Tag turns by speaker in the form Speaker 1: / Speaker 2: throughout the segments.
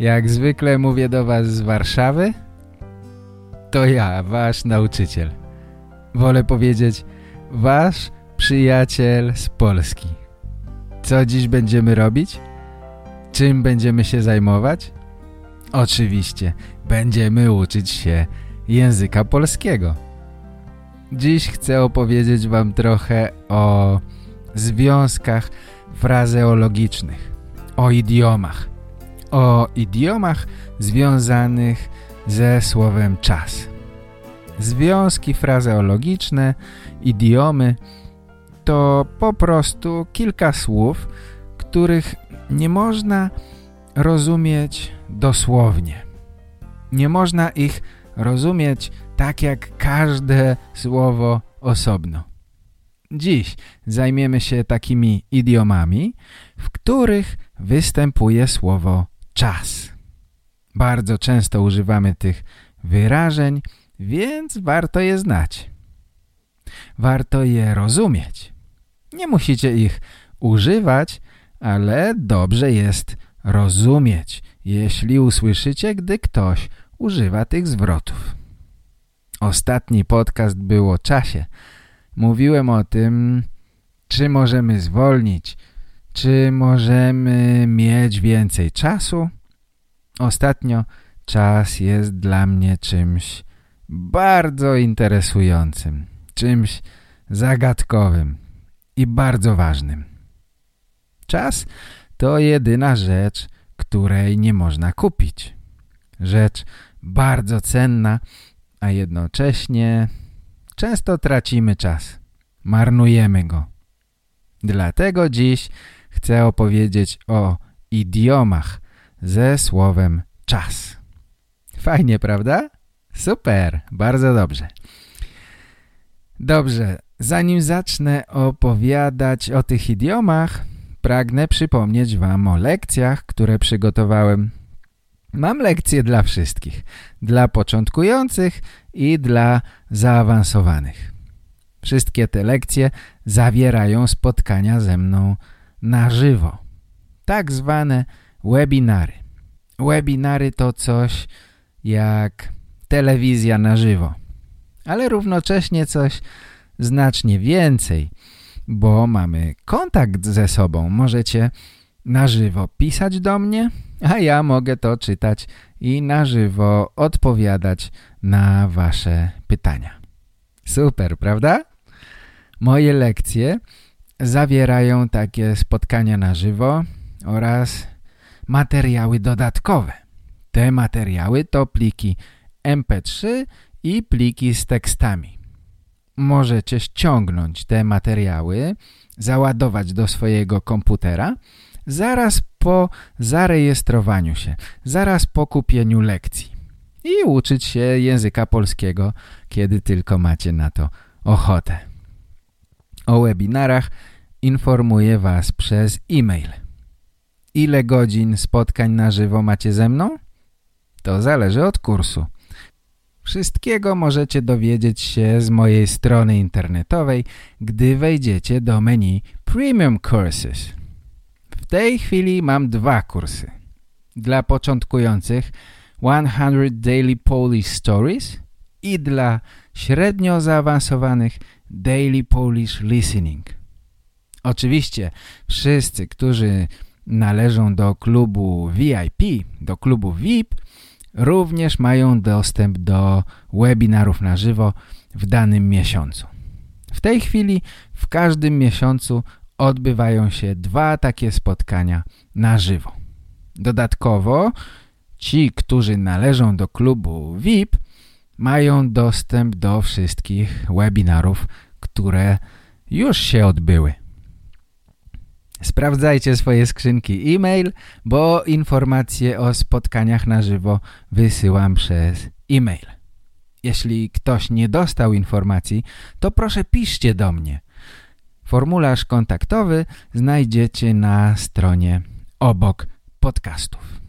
Speaker 1: Jak zwykle mówię do was z Warszawy. To ja, wasz nauczyciel. Wolę powiedzieć wasz przyjaciel z Polski. Co dziś będziemy robić? Czym będziemy się zajmować? Oczywiście, będziemy uczyć się języka polskiego. Dziś chcę opowiedzieć wam trochę o związkach frazeologicznych, o idiomach. O idiomach związanych ze słowem czas. Związki frazeologiczne, idiomy to po prostu kilka słów, których nie można rozumieć dosłownie. Nie można ich rozumieć tak jak każde słowo osobno. Dziś zajmiemy się takimi idiomami, w których występuje słowo czas. Bardzo często używamy tych wyrażeń, więc warto je znać. Warto je rozumieć. Nie musicie ich używać, ale dobrze jest rozumieć, jeśli usłyszycie, gdy ktoś używa tych zwrotów. Ostatni podcast był o czasie. Mówiłem o tym, czy możemy zwolnić, czy możemy mieć więcej czasu. Ostatnio czas jest dla mnie czymś bardzo interesującym, czymś zagadkowym i bardzo ważnym. Czas to jedyna rzecz, której nie można kupić. Rzecz bardzo cenna, a jednocześnie często tracimy czas. Marnujemy go. Dlatego dziś chcę opowiedzieć o idiomach ze słowem czas. Fajnie, prawda? Super, bardzo dobrze. Dobrze, zanim zacznę opowiadać o tych idiomach, pragnę przypomnieć Wam o lekcjach, które przygotowałem. Mam lekcje dla wszystkich, dla początkujących i dla zaawansowanych. Wszystkie te lekcje zawierają spotkania ze mną na żywo, tak zwane webinary. Webinary to coś jak telewizja na żywo, ale równocześnie coś znacznie więcej, bo mamy kontakt ze sobą. Możecie na żywo pisać do mnie, a ja mogę to czytać i na żywo odpowiadać na wasze pytania. Super, prawda? Moje lekcje zawierają takie spotkania na żywo oraz materiały dodatkowe. Te materiały to pliki MP3 i pliki z tekstami. Możecie ściągnąć te materiały, załadować do swojego komputera zaraz po zarejestrowaniu się, zaraz po kupieniu lekcji i uczyć się języka polskiego, kiedy tylko macie na to ochotę. O webinarach informuję Was przez e-mail. Ile godzin spotkań na żywo macie ze mną? To zależy od kursu. Wszystkiego możecie dowiedzieć się z mojej strony internetowej, gdy wejdziecie do menu Premium Courses. W tej chwili mam dwa kursy. Dla początkujących 100 Daily Polish Stories i dla średnio zaawansowanych Daily Polish Listening. Oczywiście wszyscy, którzy należą do klubu VIP, do klubu VIP, również mają dostęp do webinarów na żywo w danym miesiącu. W tej chwili w każdym miesiącu odbywają się dwa takie spotkania na żywo. Dodatkowo ci, którzy należą do klubu VIP mają dostęp do wszystkich webinarów, które już się odbyły. Sprawdzajcie swoje skrzynki e-mail, bo informacje o spotkaniach na żywo wysyłam przez e-mail. Jeśli ktoś nie dostał informacji, to proszę piszcie do mnie. Formularz kontaktowy znajdziecie na stronie obok podcastów.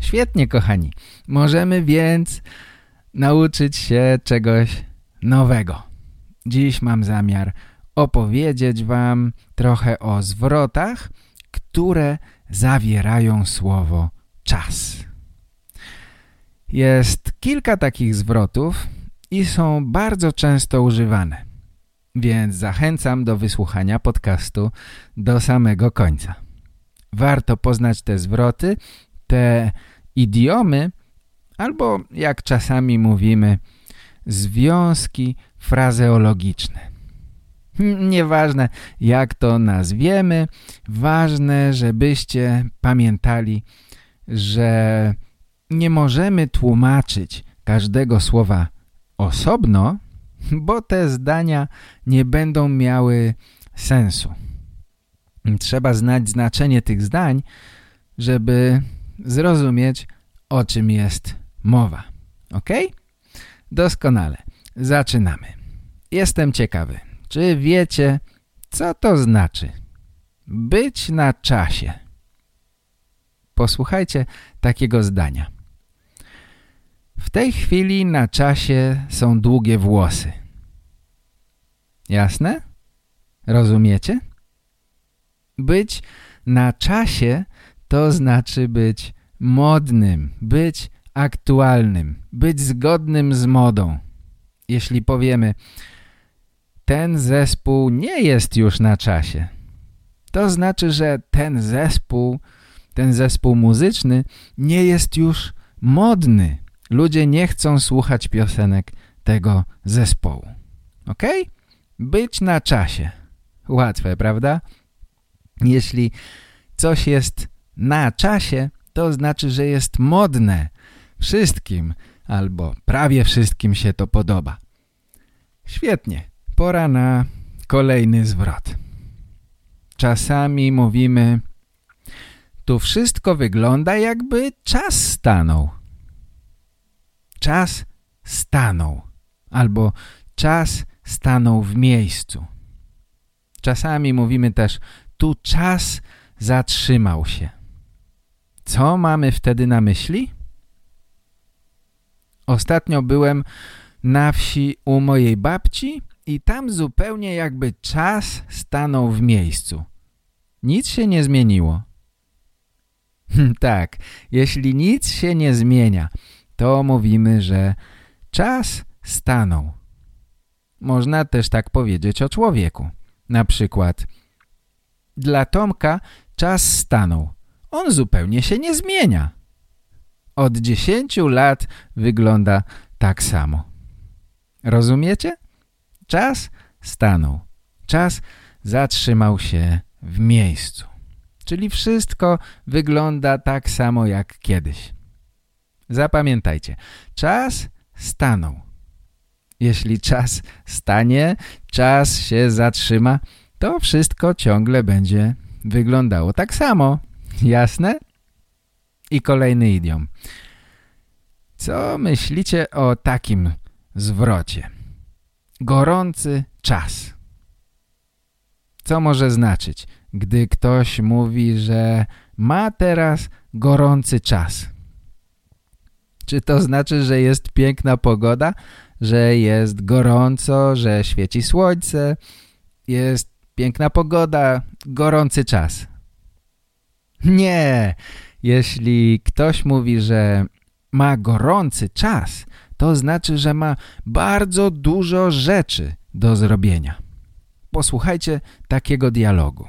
Speaker 1: Świetnie, kochani. Możemy więc nauczyć się czegoś nowego. Dziś mam zamiar opowiedzieć Wam trochę o zwrotach, które zawierają słowo czas. Jest kilka takich zwrotów i są bardzo często używane, więc zachęcam do wysłuchania podcastu do samego końca. Warto poznać te zwroty, te idiomy, albo jak czasami mówimy, związki frazeologiczne. Hmm, nieważne jak to nazwiemy, ważne, żebyście pamiętali, że nie możemy tłumaczyć każdego słowa osobno, bo te zdania nie będą miały sensu. Trzeba znać znaczenie tych zdań, żeby zrozumieć, o czym jest mowa. Ok? Doskonale. Zaczynamy. Jestem ciekawy, czy wiecie, co to znaczy być na czasie? Posłuchajcie takiego zdania. W tej chwili na czasie są długie włosy. Jasne? Rozumiecie? Być na czasie to znaczy być modnym, być aktualnym, być zgodnym z modą. Jeśli powiemy, ten zespół nie jest już na czasie, to znaczy, że ten zespół, ten zespół muzyczny nie jest już modny. Ludzie nie chcą słuchać piosenek tego zespołu. Ok? Być na czasie. Łatwe, prawda? Jeśli coś jest na czasie, to znaczy, że jest modne. Wszystkim albo prawie wszystkim się to podoba. Świetnie, pora na kolejny zwrot. Czasami mówimy tu wszystko wygląda jakby czas stanął. Czas stanął albo czas stanął w miejscu. Czasami mówimy też tu czas zatrzymał się. Co mamy wtedy na myśli? Ostatnio byłem na wsi u mojej babci i tam zupełnie jakby czas stanął w miejscu. Nic się nie zmieniło. tak, jeśli nic się nie zmienia, to mówimy, że czas stanął. Można też tak powiedzieć o człowieku. Na przykład dla Tomka czas stanął. On zupełnie się nie zmienia. Od 10 lat wygląda tak samo. Rozumiecie? Czas stanął. Czas zatrzymał się w miejscu. Czyli wszystko wygląda tak samo jak kiedyś. Zapamiętajcie, czas stanął. Jeśli czas stanie, czas się zatrzyma, to wszystko ciągle będzie wyglądało tak samo. Jasne? I kolejny idiom. Co myślicie o takim zwrocie? Gorący czas. Co może znaczyć, gdy ktoś mówi, że ma teraz gorący czas? Czy to znaczy, że jest piękna pogoda, że jest gorąco, że świeci słońce, jest piękna pogoda, gorący czas? Nie! Jeśli ktoś mówi, że ma gorący czas, to znaczy, że ma bardzo dużo rzeczy do zrobienia. Posłuchajcie takiego dialogu.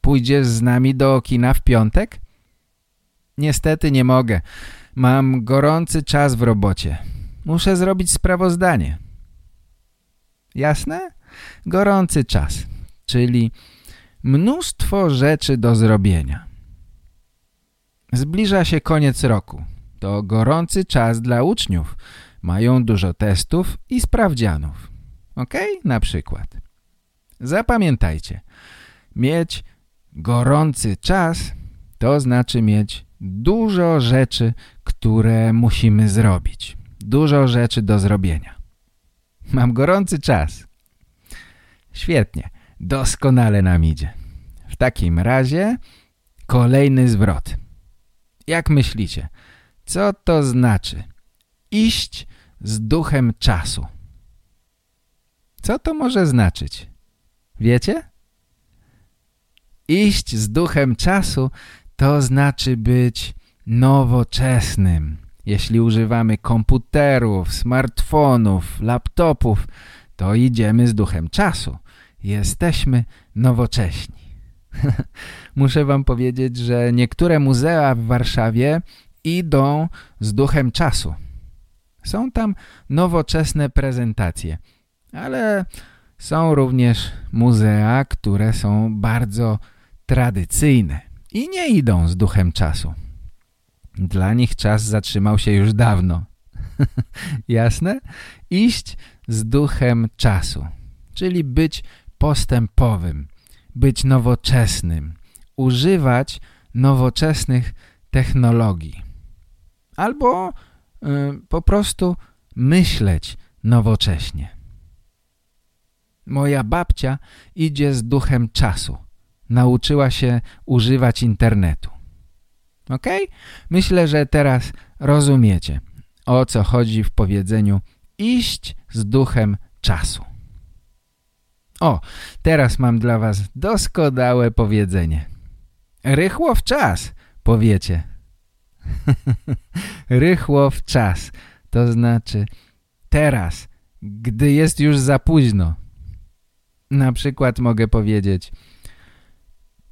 Speaker 1: Pójdziesz z nami do kina w piątek? Niestety nie mogę. Mam gorący czas w robocie. Muszę zrobić sprawozdanie. Jasne? Gorący czas, czyli mnóstwo rzeczy do zrobienia. Zbliża się koniec roku. To gorący czas dla uczniów. mają dużo testów i sprawdzianów. Ok? Na przykład. Zapamiętajcie, mieć gorący czas to znaczy mieć dużo rzeczy, które musimy zrobić. Dużo rzeczy do zrobienia. Mam gorący czas. Świetnie, doskonale nam idzie. W takim razie kolejny zwrot. Jak myślicie, co to znaczy iść z duchem czasu? Co to może znaczyć? Wiecie? Iść z duchem czasu to znaczy być nowoczesnym. Jeśli używamy komputerów, smartfonów, laptopów, to idziemy z duchem czasu. Jesteśmy nowocześni. Muszę wam powiedzieć, że niektóre muzea w Warszawie idą z duchem czasu. Są tam nowoczesne prezentacje, ale są również muzea, które są bardzo tradycyjne i nie idą z duchem czasu. Dla nich czas zatrzymał się już dawno. Jasne? Iść z duchem czasu, czyli być postępowym, być nowoczesnym, używać nowoczesnych technologii. Albo y, po prostu myśleć nowocześnie. Moja babcia idzie z duchem czasu. Nauczyła się używać internetu. Ok? Myślę, że teraz rozumiecie, o co chodzi w powiedzeniu iść z duchem czasu. O, teraz mam dla was doskonałe powiedzenie. Rychło w czas, powiecie. Rychło w czas, to znaczy teraz, gdy jest już za późno. Na przykład mogę powiedzieć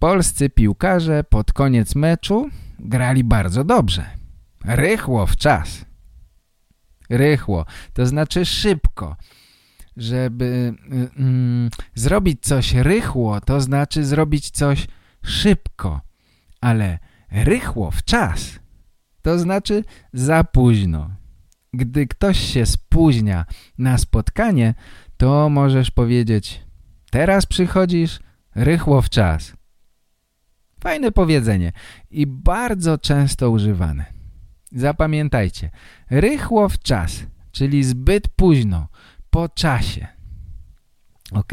Speaker 1: Polscy piłkarze pod koniec meczu grali bardzo dobrze. Rychło w czas. Rychło, to znaczy szybko. Żeby mm, zrobić coś rychło, to znaczy zrobić coś szybko. Ale rychło w czas, to znaczy za późno. Gdy ktoś się spóźnia na spotkanie, to możesz powiedzieć Teraz przychodzisz rychło w czas. Fajne powiedzenie i bardzo często używane. Zapamiętajcie, rychło w czas, czyli zbyt późno, po czasie. Ok?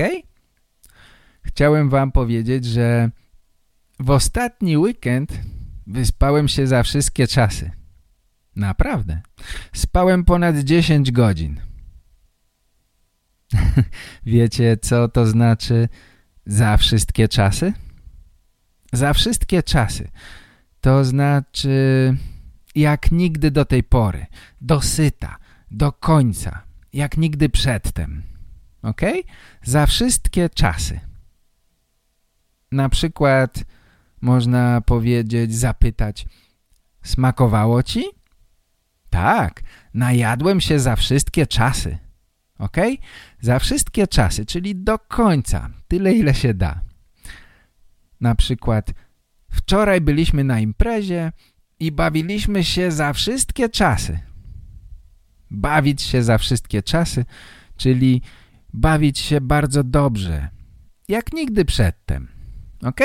Speaker 1: Chciałem wam powiedzieć, że w ostatni weekend wyspałem się za wszystkie czasy. Naprawdę. Spałem ponad 10 godzin. Wiecie, co to znaczy za wszystkie czasy? Za wszystkie czasy. To znaczy jak nigdy do tej pory. Dosyta. Do końca. Jak nigdy przedtem. Ok? Za wszystkie czasy. Na przykład można powiedzieć, zapytać Smakowało ci? Tak, najadłem się za wszystkie czasy ok? Za wszystkie czasy, czyli do końca, tyle ile się da. Na przykład wczoraj byliśmy na imprezie i bawiliśmy się za wszystkie czasy. Bawić się za wszystkie czasy, czyli bawić się bardzo dobrze, jak nigdy przedtem. Ok?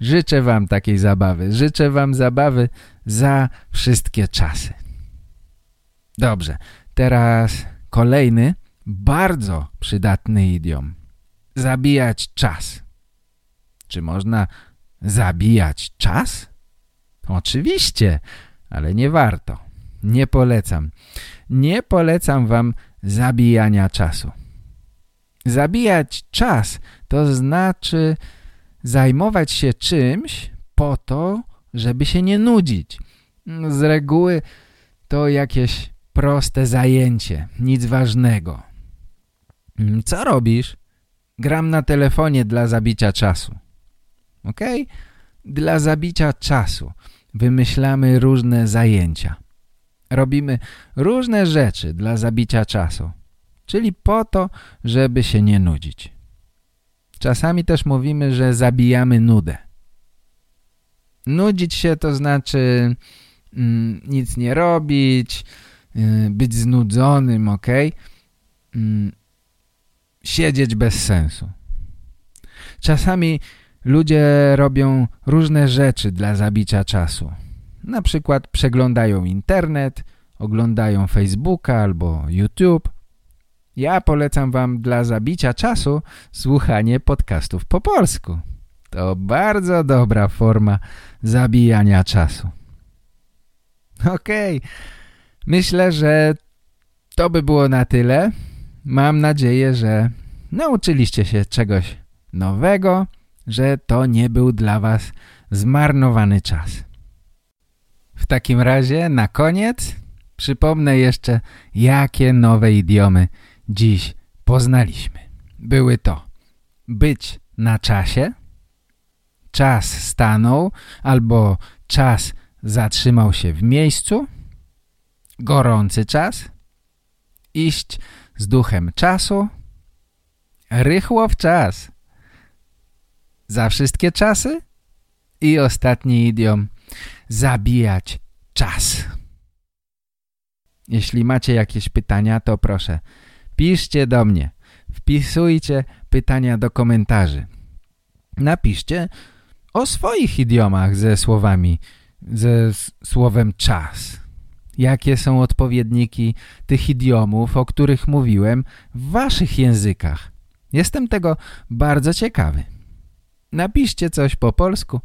Speaker 1: Życzę wam takiej zabawy. Życzę wam zabawy za wszystkie czasy. Dobrze, teraz kolejny bardzo przydatny idiom. Zabijać czas. Czy można zabijać czas? Oczywiście, ale nie warto. Nie polecam. Nie polecam wam zabijania czasu. Zabijać czas to znaczy zajmować się czymś po to, żeby się nie nudzić. Z reguły to jakieś proste zajęcie, nic ważnego. Co robisz? Gram na telefonie dla zabicia czasu. Ok? Dla zabicia czasu wymyślamy różne zajęcia. Robimy różne rzeczy dla zabicia czasu. Czyli po to, żeby się nie nudzić. Czasami też mówimy, że zabijamy nudę. Nudzić się to znaczy mm, nic nie robić, y, być znudzonym, ok? Mm, siedzieć bez sensu. Czasami ludzie robią różne rzeczy dla zabicia czasu. Na przykład przeglądają internet, oglądają Facebooka albo YouTube. Ja polecam wam dla zabicia czasu słuchanie podcastów po polsku. To bardzo dobra forma zabijania czasu. Okej, okay. myślę, że to by było na tyle. Mam nadzieję, że nauczyliście się czegoś nowego, że to nie był dla was zmarnowany czas. Takim razie na koniec przypomnę jeszcze, jakie nowe idiomy dziś poznaliśmy. Były to być na czasie, czas stanął albo czas zatrzymał się w miejscu, gorący czas, iść z duchem czasu, rychło w czas, za wszystkie czasy i ostatni idiom zabijać czas. Jeśli macie jakieś pytania, to proszę, piszcie do mnie. Wpisujcie pytania do komentarzy. Napiszcie o swoich idiomach ze słowami, ze słowem czas. Jakie są odpowiedniki tych idiomów, o których mówiłem w waszych językach? Jestem tego bardzo ciekawy. Napiszcie coś po polsku.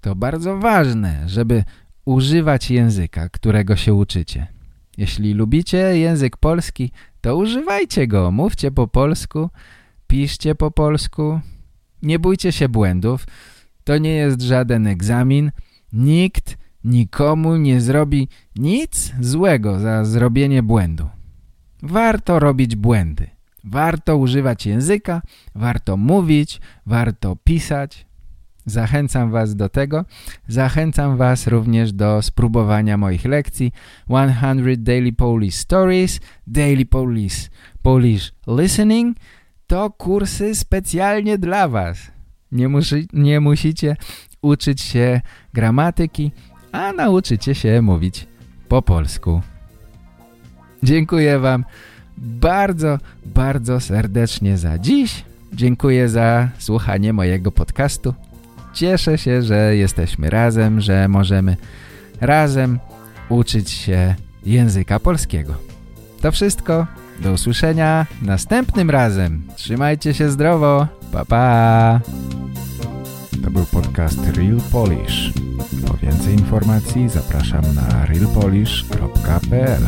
Speaker 1: To bardzo ważne, żeby używać języka, którego się uczycie. Jeśli lubicie język polski, to używajcie go. Mówcie po polsku, piszcie po polsku. Nie bójcie się błędów. To nie jest żaden egzamin. Nikt nikomu nie zrobi nic złego za zrobienie błędu. Warto robić błędy. Warto używać języka, warto mówić, warto pisać. Zachęcam Was do tego. Zachęcam Was również do spróbowania moich lekcji 100 Daily Polish Stories, Daily Polish, Polish Listening. To kursy specjalnie dla Was. Nie, musi, nie musicie uczyć się gramatyki, a nauczycie się mówić po polsku. Dziękuję Wam bardzo, bardzo serdecznie za dziś. Dziękuję za słuchanie mojego podcastu. Cieszę się, że jesteśmy razem, że możemy razem uczyć się języka polskiego. To wszystko. Do usłyszenia następnym razem. Trzymajcie się zdrowo. Pa, pa.
Speaker 2: To był podcast Real Polish. Po więcej informacji zapraszam na realpolish.pl